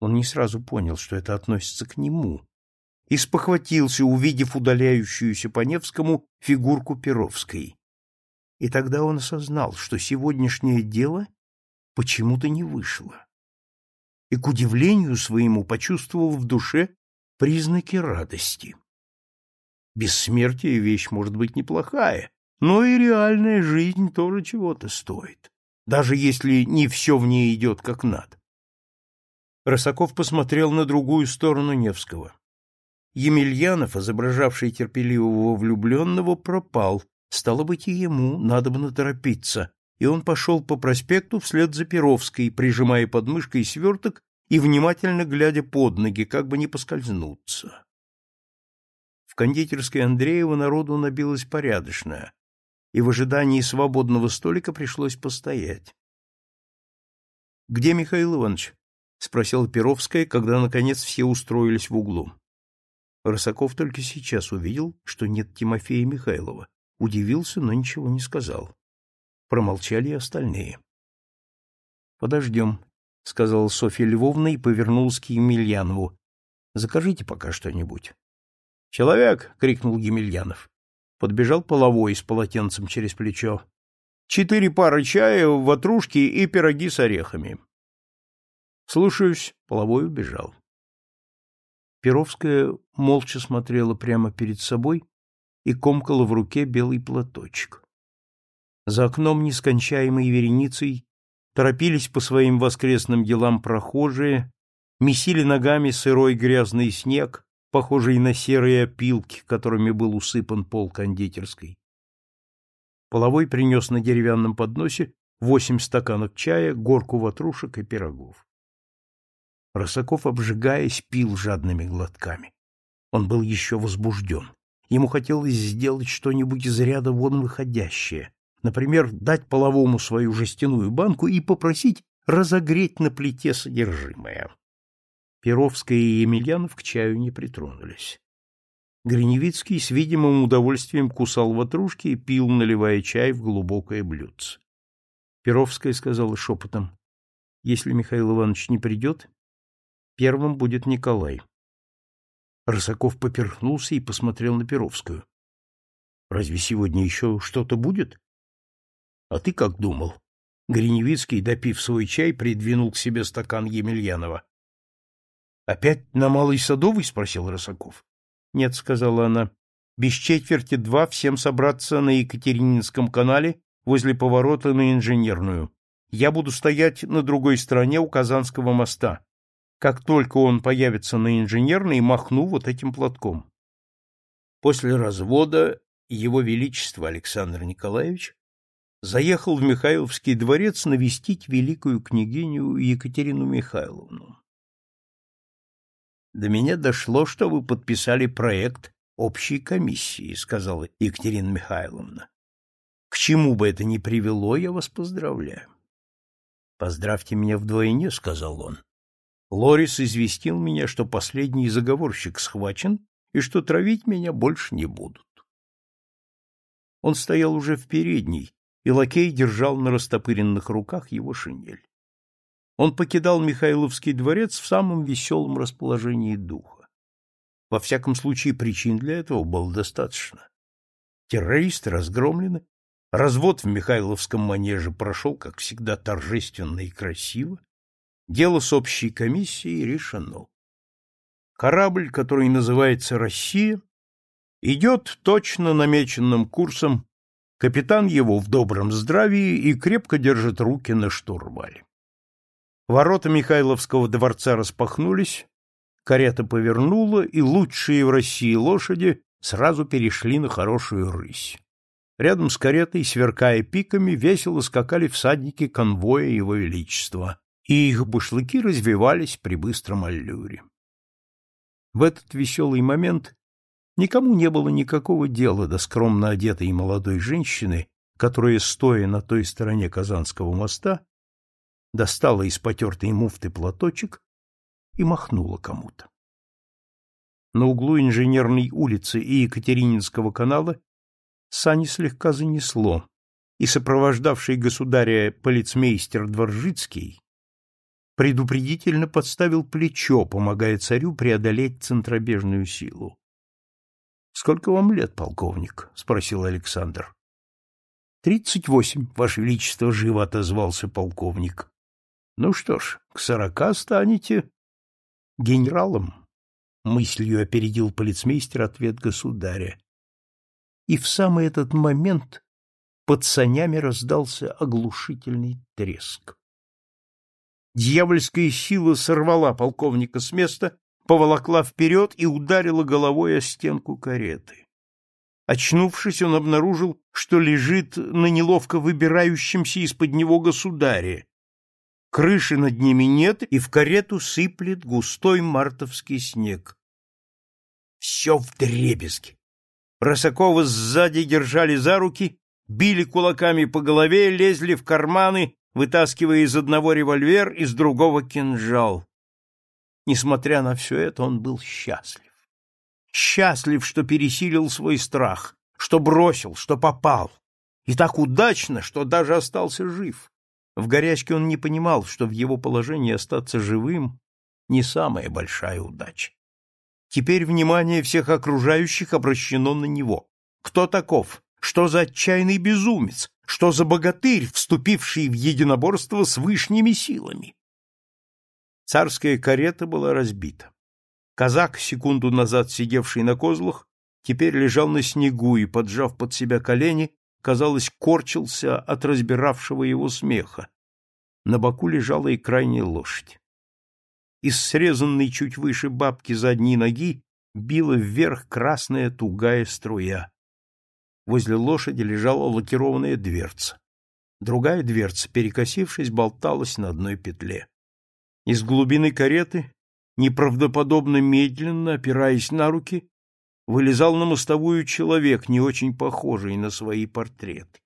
Он не сразу понял, что это относится к нему, и спохватился, увидев удаляющуюся по Невскому фигурку Перовской. И тогда он осознал, что сегодняшнее дело почему-то не вышло. И, к удивлению своему, почувствовал в душе признаки радости. Бессмертие — вещь, может быть, неплохая, но и реальная жизнь тоже чего-то стоит, даже если не все в ней идет как надо. Росаков посмотрел на другую сторону Невского. Емельянов, изображавший терпеливого влюбленного, пропал. Стало быть, и ему надо бы наторопиться, и он пошел по проспекту вслед за Перовской, прижимая под мышкой сверток и внимательно глядя под ноги, как бы не поскользнуться. В кондитерской Андреева народу набилось порядочное, и в ожидании свободного столика пришлось постоять. — Где Михаил Иванович? — спросила Перовская, когда, наконец, все устроились в углу. Росаков только сейчас увидел, что нет Тимофея Михайлова. Удивился, но ничего не сказал. Промолчали и остальные. — Подождем, — сказала Софья Львовна и повернулась к Емельянову. — Закажите пока что-нибудь. — Человек! — крикнул Емельянов. Подбежал половой с полотенцем через плечо. — Четыре пары чая, ватрушки и пироги с орехами. — Слушаюсь. Половой убежал. Перовская молча смотрела прямо перед собой и комкала в руке белый платочек. За окном нескончаемой вереницей торопились по своим воскресным делам прохожие, месили ногами сырой грязный снег, похожий на серые опилки, которыми был усыпан пол кондитерской. Половой принес на деревянном подносе восемь стаканов чая, горку ватрушек и пирогов. Росаков, обжигаясь, пил жадными глотками. Он был еще возбужден. Ему хотелось сделать что-нибудь из ряда вон выходящее. Например, дать половому свою жестяную банку и попросить разогреть на плите содержимое. Перовская и Емельянов к чаю не притронулись. Гриневицкий с видимым удовольствием кусал ватрушки и пил, наливая чай в глубокое блюдце. Перовская сказала шепотом, «Если Михаил Иванович не придет, Первым будет Николай. Рысаков поперхнулся и посмотрел на Перовскую. — Разве сегодня еще что-то будет? — А ты как думал? Гриневицкий, допив свой чай, придвинул к себе стакан Емельянова. — Опять на Малый Садовый? — спросил Рысаков. — Нет, — сказала она. — Без четверти два всем собраться на Екатерининском канале возле поворота на Инженерную. Я буду стоять на другой стороне у Казанского моста. Как только он появится на инженерной, махну вот этим платком. После развода его величество Александр Николаевич заехал в Михайловский дворец навестить великую княгиню Екатерину Михайловну. До меня дошло, что вы подписали проект общей комиссии, сказала Екатерина Михайловна. К чему бы это ни привело, я вас поздравляю. Поздравьте меня вдвойне, сказал он. Лорис известил меня, что последний заговорщик схвачен и что травить меня больше не будут. Он стоял уже в передней, и лакей держал на растопыренных руках его шинель. Он покидал Михайловский дворец в самом веселом расположении духа. Во всяком случае, причин для этого было достаточно. Террористы разгромлены, развод в Михайловском манеже прошел, как всегда, торжественно и красиво, Дело с общей комиссией решено. Корабль, который называется «Россия», идет точно намеченным курсом, капитан его в добром здравии и крепко держит руки на штурвале. Ворота Михайловского дворца распахнулись, карета повернула, и лучшие в России лошади сразу перешли на хорошую рысь. Рядом с каретой, сверкая пиками, весело скакали всадники конвоя его величества и их бушлыки развивались при быстром аллюре. В этот веселый момент никому не было никакого дела до скромно одетой молодой женщины, которая, стоя на той стороне Казанского моста, достала из потертой муфты платочек и махнула кому-то. На углу Инженерной улицы и Екатерининского канала сани слегка занесло, и сопровождавший государя полицмейстер Дворжицкий предупредительно подставил плечо, помогая царю преодолеть центробежную силу. — Сколько вам лет, полковник? — спросил Александр. — Тридцать восемь, Ваше Величество, — живо отозвался полковник. — Ну что ж, к сорока станете генералом, — мыслью опередил полицмейстер ответ государя. И в самый этот момент под санями раздался оглушительный треск. Дьявольская сила сорвала полковника с места, поволокла вперед и ударила головой о стенку кареты. Очнувшись, он обнаружил, что лежит на неловко выбирающемся из-под него государе. Крыши над ними нет, и в карету сыплет густой мартовский снег. Все вдребезги. Росакова сзади держали за руки, били кулаками по голове, лезли в карманы, вытаскивая из одного револьвер, из другого кинжал. Несмотря на все это, он был счастлив. Счастлив, что пересилил свой страх, что бросил, что попал. И так удачно, что даже остался жив. В горячке он не понимал, что в его положении остаться живым не самая большая удача. Теперь внимание всех окружающих обращено на него. Кто таков? Что за отчаянный безумец? Что за богатырь, вступивший в единоборство с вышними силами? Царская карета была разбита. Казак, секунду назад сидевший на козлах, теперь лежал на снегу и, поджав под себя колени, казалось, корчился от разбиравшего его смеха. На боку лежала и крайняя лошадь. Из срезанной чуть выше бабки задней ноги била вверх красная тугая струя. Возле лошади лежала лакированная дверца. Другая дверца, перекосившись, болталась на одной петле. Из глубины кареты, неправдоподобно медленно, опираясь на руки, вылезал на мостовую человек, не очень похожий на свои портреты.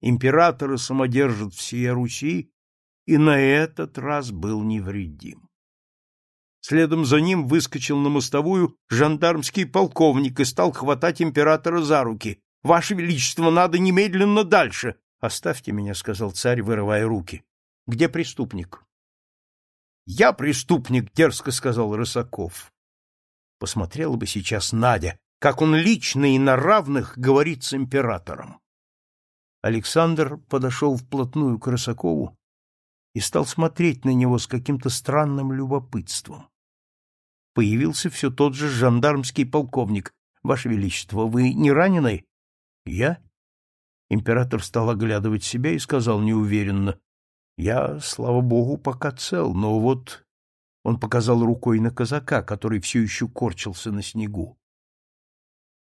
Императора самодержат всея Руси, и на этот раз был невредим. Следом за ним выскочил на мостовую жандармский полковник и стал хватать императора за руки. — Ваше Величество, надо немедленно дальше! — Оставьте меня, — сказал царь, вырывая руки. — Где преступник? — Я преступник, — дерзко сказал Рысаков. Посмотрела бы сейчас Надя, как он лично и на равных говорит с императором. Александр подошел вплотную к Рысакову и стал смотреть на него с каким-то странным любопытством появился все тот же жандармский полковник. Ваше Величество, вы не ранены? Я? Император стал оглядывать себя и сказал неуверенно. Я, слава богу, пока цел, но вот... Он показал рукой на казака, который все еще корчился на снегу.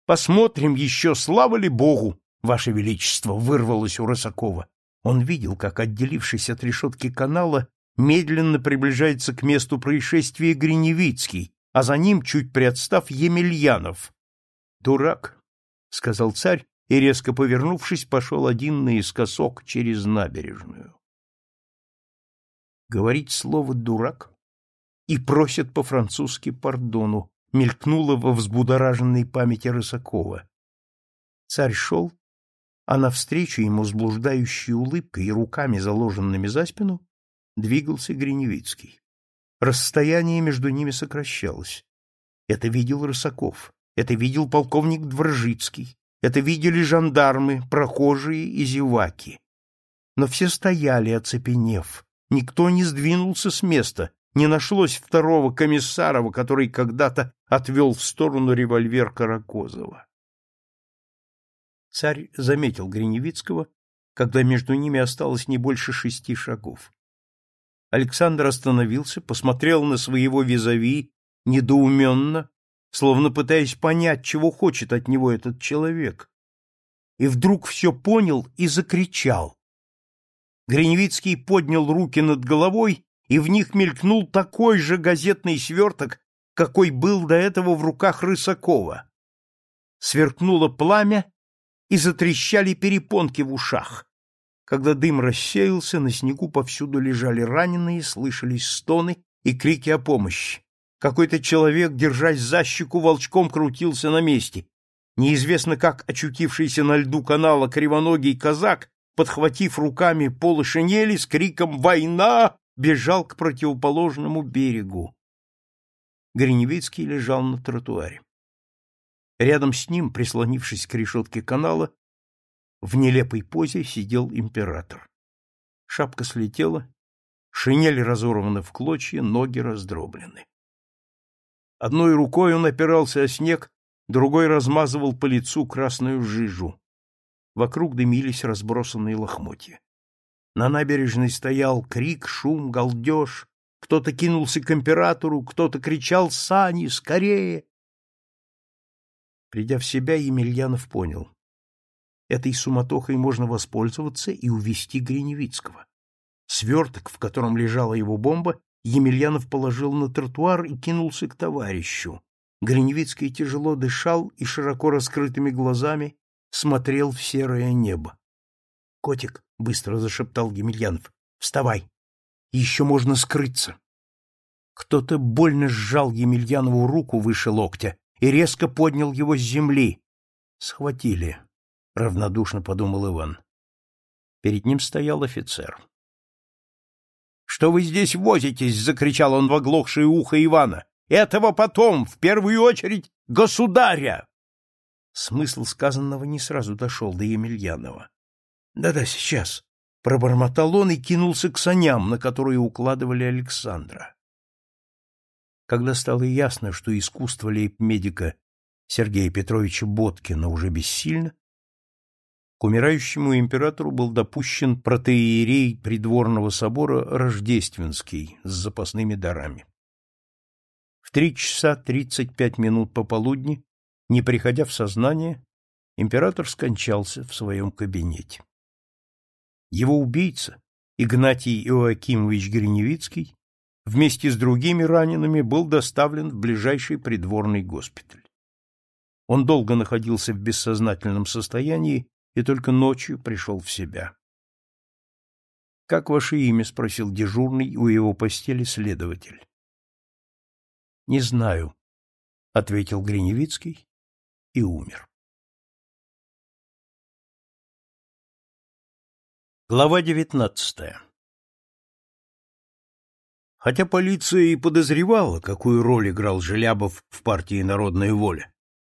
«Посмотрим еще, слава ли богу, ваше величество!» — вырвалось у Росакова. Он видел, как, отделившись от решетки канала, медленно приближается к месту происшествия Гриневицкий, а за ним, чуть приотстав, Емельянов. «Дурак», — сказал царь, и, резко повернувшись, пошел один наискосок через набережную. Говорить слово «дурак» и просят по-французски пардону, мелькнуло во взбудораженной памяти Рысакова. Царь шел, а навстречу ему с блуждающей улыбкой и руками, заложенными за спину, двигался Гриневицкий. Расстояние между ними сокращалось. Это видел Рысаков, это видел полковник Дворжицкий, это видели жандармы, прохожие и зеваки. Но все стояли, оцепенев. Никто не сдвинулся с места, не нашлось второго комиссарова, который когда-то отвел в сторону револьвер Каракозова. Царь заметил Гриневицкого, когда между ними осталось не больше шести шагов. Александр остановился, посмотрел на своего визави недоуменно, словно пытаясь понять, чего хочет от него этот человек. И вдруг все понял и закричал. Гриневицкий поднял руки над головой, и в них мелькнул такой же газетный сверток, какой был до этого в руках Рысакова. Сверкнуло пламя, и затрещали перепонки в ушах. Когда дым рассеялся, на снегу повсюду лежали раненые, слышались стоны и крики о помощи. Какой-то человек, держась за щеку, волчком крутился на месте. Неизвестно как очутившийся на льду канала кривоногий казак, подхватив руками полы шинели с криком «Война! бежал к противоположному берегу. Гриневицкий лежал на тротуаре. Рядом с ним, прислонившись к решетке канала, в нелепой позе сидел император. Шапка слетела, шинель разорвана в клочья, ноги раздроблены. Одной рукой он опирался о снег, другой размазывал по лицу красную жижу. Вокруг дымились разбросанные лохмотья. На набережной стоял крик, шум, галдеж. Кто-то кинулся к императору, кто-то кричал «Сани, скорее!». Придя в себя, Емельянов понял. Этой суматохой можно воспользоваться и увести Гриневицкого. Сверток, в котором лежала его бомба, Емельянов положил на тротуар и кинулся к товарищу. Гриневицкий тяжело дышал и широко раскрытыми глазами смотрел в серое небо. — Котик, — быстро зашептал Емельянов, — вставай. Еще можно скрыться. Кто-то больно сжал Емельянову руку выше локтя и резко поднял его с земли. Схватили, — равнодушно подумал Иван. Перед ним стоял офицер. — Что вы здесь возитесь? — закричал он в оглохшее ухо Ивана. — Этого потом, в первую очередь, государя! Смысл сказанного не сразу дошел до Емельянова. «Да-да, сейчас», — пробормотал он и кинулся к саням, на которые укладывали Александра. Когда стало ясно, что искусство лейб-медика Сергея Петровича Боткина уже бессильно, к умирающему императору был допущен протеерей придворного собора Рождественский с запасными дарами. В три часа тридцать пять минут пополудни, не приходя в сознание, император скончался в своем кабинете. Его убийца, Игнатий Иоакимович Гриневицкий, вместе с другими ранеными был доставлен в ближайший придворный госпиталь. Он долго находился в бессознательном состоянии и только ночью пришел в себя. — Как ваше имя? — спросил дежурный у его постели следователь. — Не знаю, — ответил Гриневицкий и умер. Глава девятнадцатая Хотя полиция и подозревала, какую роль играл Желябов в партии «Народная воля»,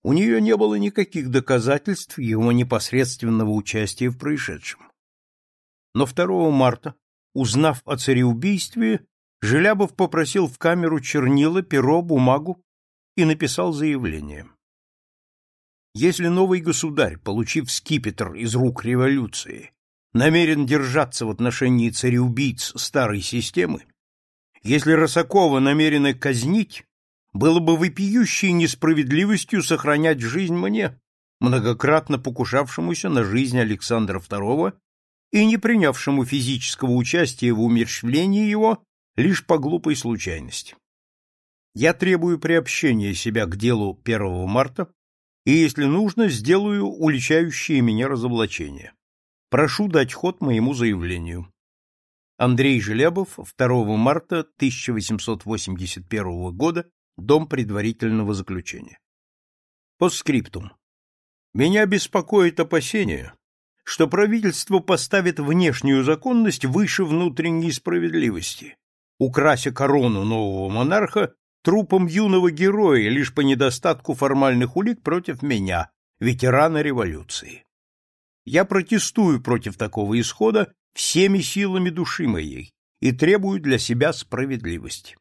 у нее не было никаких доказательств его непосредственного участия в происшедшем. Но 2 марта, узнав о цареубийстве, Желябов попросил в камеру чернила, перо, бумагу и написал заявление. Если новый государь, получив скипетр из рук революции, намерен держаться в отношении цареубийц старой системы, если Росакова намерены казнить, было бы вопиющей несправедливостью сохранять жизнь мне, многократно покушавшемуся на жизнь Александра II и не принявшему физического участия в умерщвлении его лишь по глупой случайности. Я требую приобщения себя к делу 1 марта и, если нужно, сделаю уличающее меня разоблачение. Прошу дать ход моему заявлению. Андрей Желябов, 2 марта 1881 года, Дом предварительного заключения. Постскриптум. Меня беспокоит опасение, что правительство поставит внешнюю законность выше внутренней справедливости, украся корону нового монарха трупом юного героя лишь по недостатку формальных улик против меня, ветерана революции. Я протестую против такого исхода всеми силами души моей и требую для себя справедливости.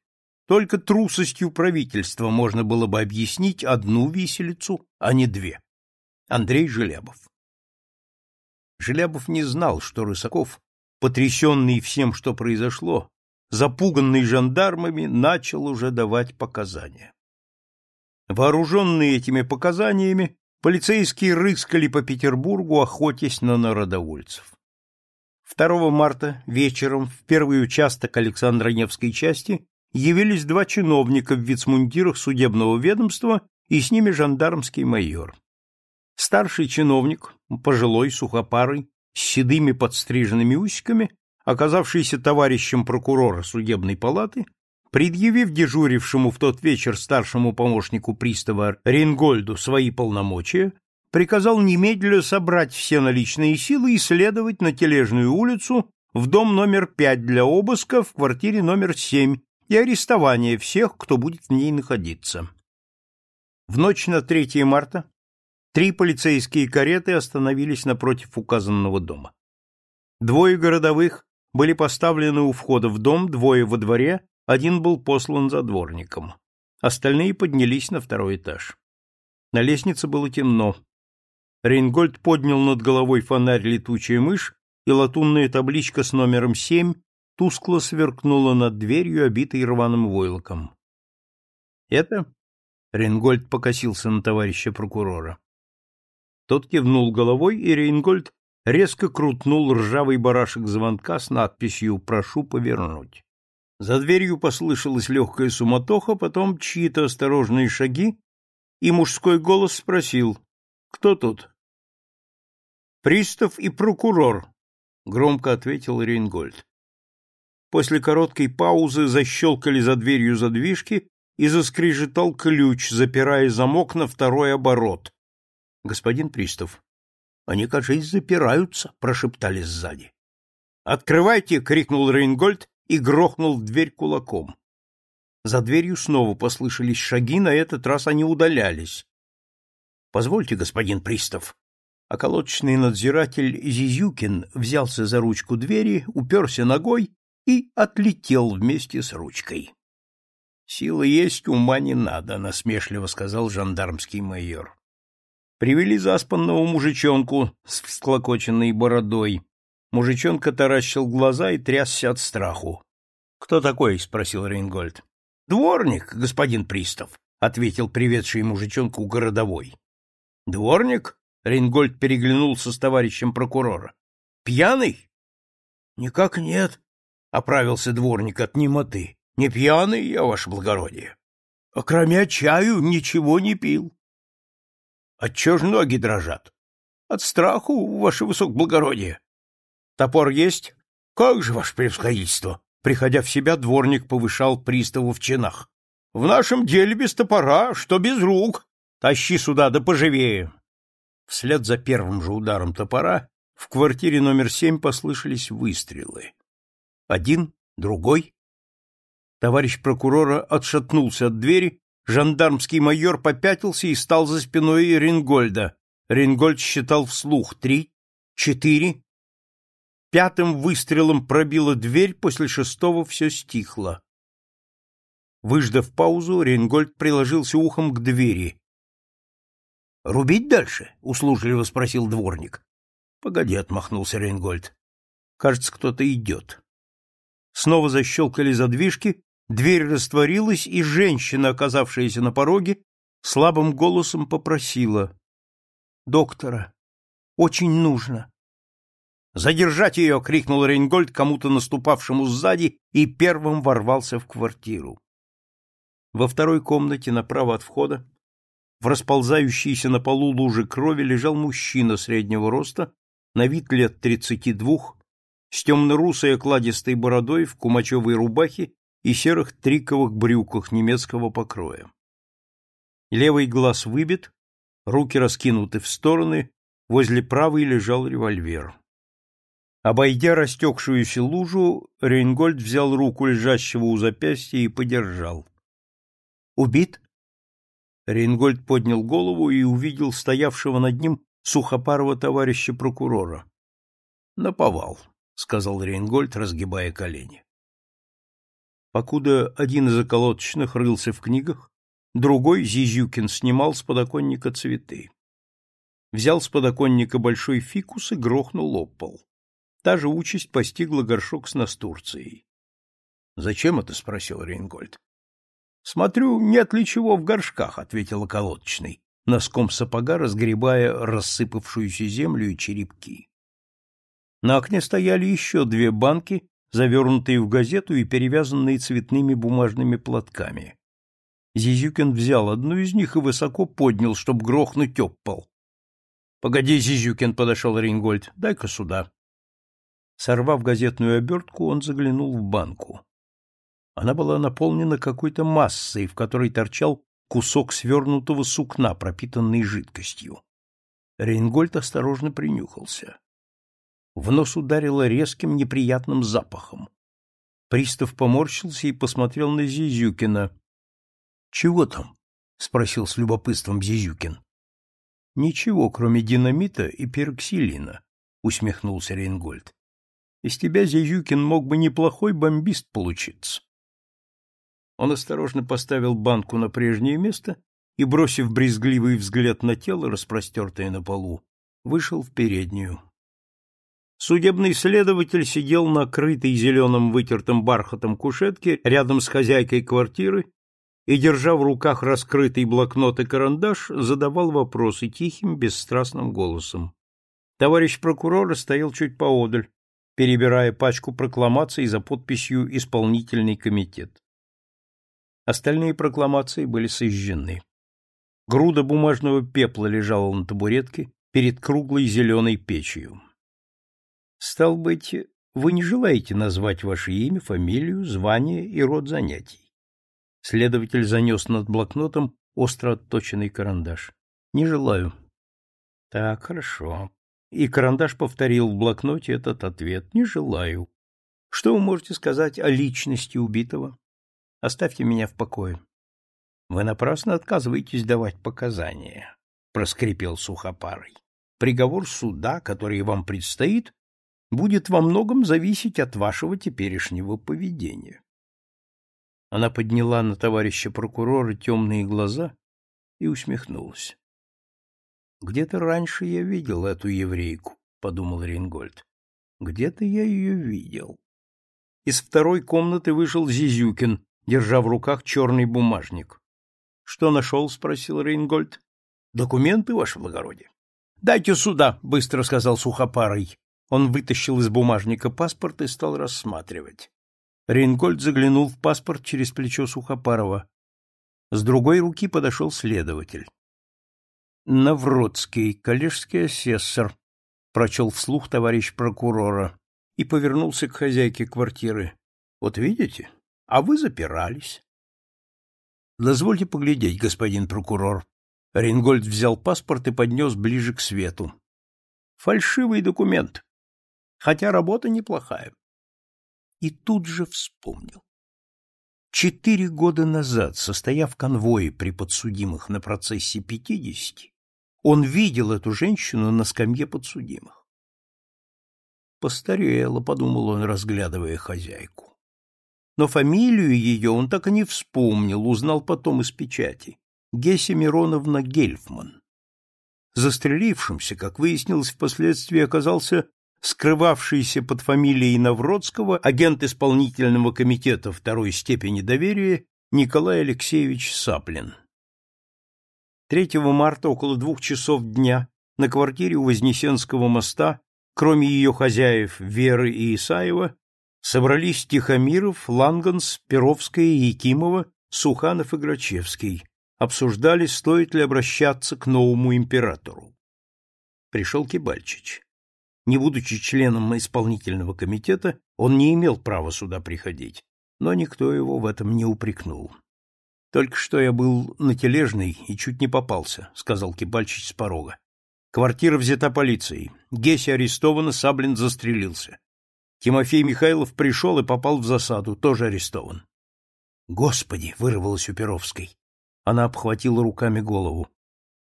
Только трусостью правительства можно было бы объяснить одну виселицу, а не две. Андрей Желябов Желябов не знал, что Рысаков, потрясенный всем, что произошло, запуганный жандармами, начал уже давать показания. Вооруженные этими показаниями, полицейские рыскали по Петербургу, охотясь на народовольцев. 2 марта вечером в первый участок Александра Невской части явились два чиновника в вицмундирах судебного ведомства и с ними жандармский майор. Старший чиновник, пожилой, сухопарый, с седыми подстриженными усиками, оказавшийся товарищем прокурора судебной палаты, предъявив дежурившему в тот вечер старшему помощнику пристава Рингольду свои полномочия, приказал немедленно собрать все наличные силы и следовать на Тележную улицу в дом номер пять для обыска в квартире номер семь и арестования всех, кто будет в ней находиться. В ночь на 3 марта три полицейские кареты остановились напротив указанного дома. Двое городовых были поставлены у входа в дом, двое во дворе, один был послан за дворником. Остальные поднялись на второй этаж. На лестнице было темно. Рейнгольд поднял над головой фонарь летучая мышь, и латунная табличка с номером семь тускло сверкнула над дверью, обитой рваным войлоком. «Это?» — Рейнгольд покосился на товарища прокурора. Тот кивнул головой, и Рейнгольд резко крутнул ржавый барашек звонка с надписью «Прошу повернуть». За дверью послышалась легкая суматоха, потом чьи-то осторожные шаги, и мужской голос спросил «Кто тут?» «Пристав и прокурор», — громко ответил Рейнгольд. После короткой паузы защелкали за дверью задвижки и заскрежетал ключ, запирая замок на второй оборот. — Господин Пристав, они, кажется, запираются, — прошептали сзади. «Открывайте!» — крикнул Рейнгольд и грохнул в дверь кулаком. За дверью снова послышались шаги, на этот раз они удалялись. «Позвольте, господин Пристав». Околоточный надзиратель Зизюкин взялся за ручку двери, уперся ногой и отлетел вместе с ручкой. «Силы есть, ума не надо», — насмешливо сказал жандармский майор. Привели заспанного мужичонку с всклокоченной бородой. Мужичонка таращил глаза и трясся от страху. — Кто такой? — спросил Рейнгольд. — Дворник, господин Пристав, — ответил приведший мужичонку городовой. — Дворник? — Рейнгольд переглянулся с товарищем прокурора. — Пьяный? — Никак нет, — оправился дворник от немоты. — Не пьяный я, ваше благородие. А кроме чаю ничего не пил. — Отчего ж ноги дрожат? — От страху, ваше высокоблагородие. — Топор есть? — Как же, ваше превосходительство! Приходя в себя, дворник повышал приставу в чинах. — В нашем деле без топора, что без рук. Тащи сюда, да поживее. Вслед за первым же ударом топора в квартире номер семь послышались выстрелы. Один, другой. Товарищ прокурора отшатнулся от двери, жандармский майор попятился и стал за спиной Рингольда. Рингольд считал вслух три, четыре. Пятым выстрелом пробила дверь, после шестого все стихло. Выждав паузу, Рингольд приложился ухом к двери. — Рубить дальше? — услужливо спросил дворник. — Погоди, — отмахнулся Рейнгольд. — Кажется, кто-то идет. Снова защелкали задвижки, дверь растворилась, и женщина, оказавшаяся на пороге, слабым голосом попросила. — Доктора. Очень нужно. «Задержать ее!» — крикнул Рейнгольд кому-то наступавшему сзади и первым ворвался в квартиру. Во второй комнате направо от входа в расползающейся на полу луже крови лежал мужчина среднего роста, на вид лет тридцати двух, с темно-русой окладистой бородой в кумачевой рубахе и серых триковых брюках немецкого покроя. Левый глаз выбит, руки раскинуты в стороны, возле правой лежал револьвер. Обойдя растекшуюся лужу, Рейнгольд взял руку лежащего у запястья и подержал. «Убит?» Рейнгольд поднял голову и увидел стоявшего над ним сухопарого товарища прокурора. «Наповал», — сказал Рейнгольд, разгибая колени. Покуда один из околоточных рылся в книгах, другой, Зизюкин, снимал с подоконника цветы. Взял с подоконника большой фикус и грохнул об. Та же участь постигла горшок с настурцией. — Зачем это? — спросил Рейнгольд. — Смотрю, нет ли чего в горшках, — ответил околоточный, носком сапога разгребая рассыпавшуюся землю и черепки. На окне стояли еще две банки, завернутые в газету и перевязанные цветными бумажными платками. Зизюкин взял одну из них и высоко поднял, чтобы грохнуть об пол. — Погоди, Зизюкин, — подошел Рингольд, — дай-ка сюда. Сорвав газетную обертку, он заглянул в банку. Она была наполнена какой-то массой, в которой торчал кусок свернутого сукна, пропитанный жидкостью. Рейнгольд осторожно принюхался. В нос ударило резким неприятным запахом. Пристав поморщился и посмотрел на Зизюкина. — Чего там? — спросил с любопытством Зизюкин. — Ничего, кроме динамита и пероксилина, — усмехнулся Рейнгольд. — Из тебя, Зизюкин, мог бы неплохой бомбист получиться. Он осторожно поставил банку на прежнее место и, бросив брезгливый взгляд на тело, распростертое на полу, вышел в переднюю. Судебный следователь сидел на крытой зеленым вытертым бархатом кушетке рядом с хозяйкой квартиры и, держа в руках раскрытый блокнот и карандаш, задавал вопросы тихим, бесстрастным голосом. Товарищ прокурор стоял чуть поодаль, перебирая пачку прокламаций за подписью «Исполнительный комитет». Остальные прокламации были сожжены. Груда бумажного пепла лежала на табуретке перед круглой зеленой печью. Стал быть, вы не желаете назвать ваше имя, фамилию, звание и род занятий? Следователь занес над блокнотом остро отточенный карандаш. Не желаю. Так, хорошо. И карандаш повторил в блокноте этот ответ. Не желаю. Что вы можете сказать о личности убитого? Оставьте меня в покое. Вы напрасно отказываетесь давать показания, проскрипел сухопарый. Приговор суда, который вам предстоит, будет во многом зависеть от вашего теперешнего поведения. Она подняла на товарища прокурора темные глаза и усмехнулась. Где-то раньше я видел эту еврейку, подумал Рингольд. Где-то я ее видел. Из второй комнаты вышел Зизюкин, держа в руках черный бумажник. Что нашел? спросил Рейнгольд. Документы, ваше благородие. Дайте сюда, быстро сказал сухопарый. Он вытащил из бумажника паспорт и стал рассматривать. Рейнгольд заглянул в паспорт через плечо Сухопарова. С другой руки подошел следователь. Навродский, коллежский асессор, прочел вслух товарищ прокурора и повернулся к хозяйке квартиры. Вот видите? А вы запирались. Дозвольте поглядеть, господин прокурор. Рингольд взял паспорт и поднес ближе к свету. Фальшивый документ. Хотя работа неплохая. И тут же вспомнил. Четыре года назад, состояв в конвое при подсудимых на процессе пятидесяти, он видел эту женщину на скамье подсудимых. Постарела, подумал он, разглядывая хозяйку но фамилию ее он так и не вспомнил, узнал потом из печати. Геся Мироновна Гельфман. Застрелившимся, как выяснилось впоследствии, оказался скрывавшийся под фамилией Навродского агент исполнительного комитета второй степени доверия Николай Алексеевич Саплин. 3 марта около двух часов дня на квартире у Вознесенского моста, кроме ее хозяев Веры и Исаева, собрались Тихомиров, Ланганс, Перовская, Якимова, Суханов и Грачевский, обсуждали, стоит ли обращаться к новому императору. Пришел Кибальчич. Не будучи членом исполнительного комитета, он не имел права сюда приходить, но никто его в этом не упрекнул. Только что я был на тележной и чуть не попался, сказал Кибальчич с порога. Квартира взята полицией. Геся арестована, Саблин застрелился. Тимофей Михайлов пришел и попал в засаду, тоже арестован. Господи, вырвалось у Перовской. Она обхватила руками голову.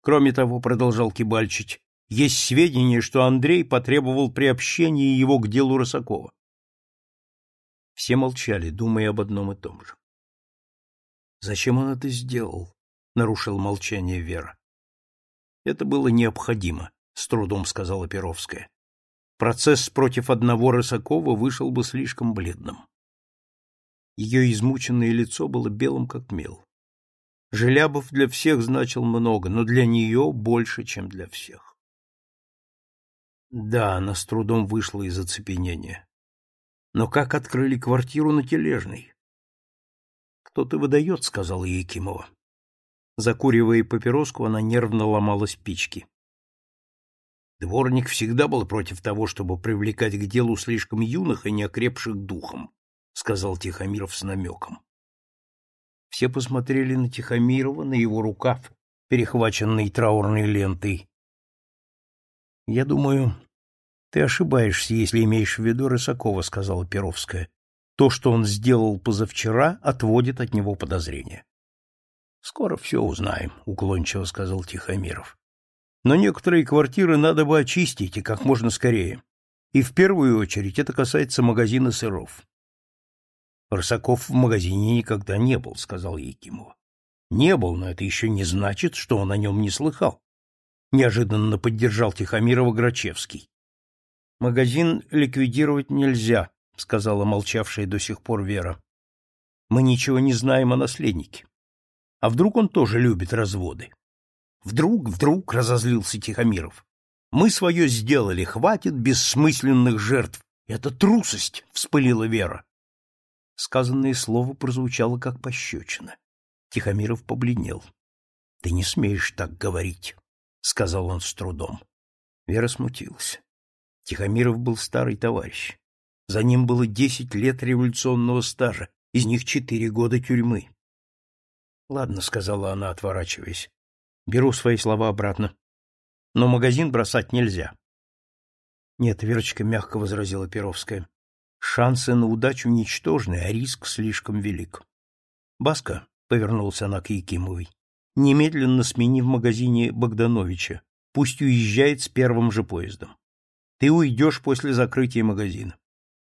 Кроме того, продолжал Кибальчич, есть сведения, что Андрей потребовал приобщения его к делу Росакова. Все молчали, думая об одном и том же. Зачем он это сделал? нарушил молчание Вера. Это было необходимо, с трудом сказала Перовская процесс против одного Рысакова вышел бы слишком бледным. Ее измученное лицо было белым как мел. Желябов для всех значил много, но для нее больше, чем для всех. Да, она с трудом вышла из оцепенения. Но как открыли квартиру на Тележной? Кто-то выдает, сказала Якимова. Закуривая папироску, она нервно ломала спички. Дворник всегда был против того, чтобы привлекать к делу слишком юных и неокрепших духом, сказал Тихомиров с намеком. Все посмотрели на Тихомирова, на его рукав, перехваченный траурной лентой. Я думаю, — Ты ошибаешься, если имеешь в виду Рысакова, — сказала Перовская. То, что он сделал позавчера, отводит от него подозрения. — Скоро все узнаем, — уклончиво сказал Тихомиров. — Но некоторые квартиры надо бы очистить и как можно скорее. И в первую очередь это касается магазина сыров. Рысаков в магазине никогда не был, — сказал Якимова. Не был, но это еще не значит, что он о нем не слыхал. Неожиданно поддержал Тихомирова Грачевский. Магазин ликвидировать нельзя, сказала молчавшая до сих пор Вера. Мы ничего не знаем о наследнике. А вдруг он тоже любит разводы? Вдруг, вдруг, разозлился Тихомиров. Мы свое сделали, хватит бессмысленных жертв. Это трусость, вспылила Вера. Сказанное слово прозвучало как пощечина. Тихомиров побледнел. — Ты не смеешь так говорить, — сказал он с трудом. Вера смутилась. Тихомиров был старый товарищ. За ним было десять лет революционного стажа, из них четыре года тюрьмы. — Ладно, — сказала она, отворачиваясь. — Беру свои слова обратно. Но магазин бросать нельзя. — Нет, — Верочка мягко возразила Перовская. — Шансы на удачу ничтожны, а риск слишком велик. — Баска, повернулся она к Якимовой. Немедленно смени в магазине Богдановича. Пусть уезжает с первым же поездом. Ты уйдешь после закрытия магазина.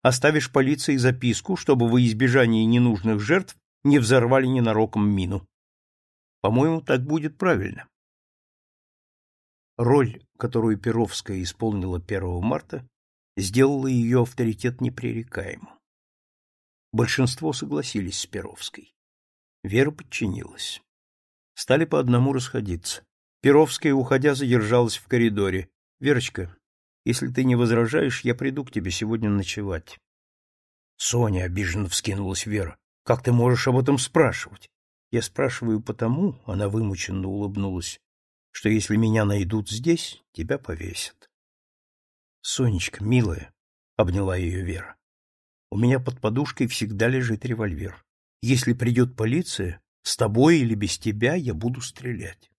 Оставишь полиции записку, чтобы во избежание ненужных жертв не взорвали ненароком мину. По-моему, так будет правильно. Роль, которую Перовская исполнила 1 марта, сделала ее авторитет непререкаемым. Большинство согласились с Перовской. Вера подчинилась. Стали по одному расходиться. Перовская, уходя, задержалась в коридоре. — Верочка, если ты не возражаешь, я приду к тебе сегодня ночевать. Соня обиженно вскинулась Вера. — Как ты можешь об этом спрашивать? Я спрашиваю потому, — она вымученно улыбнулась, — что если меня найдут здесь, тебя повесят. — Сонечка, милая, — обняла ее Вера, — у меня под подушкой всегда лежит револьвер. Если придет полиция, с тобой или без тебя я буду стрелять.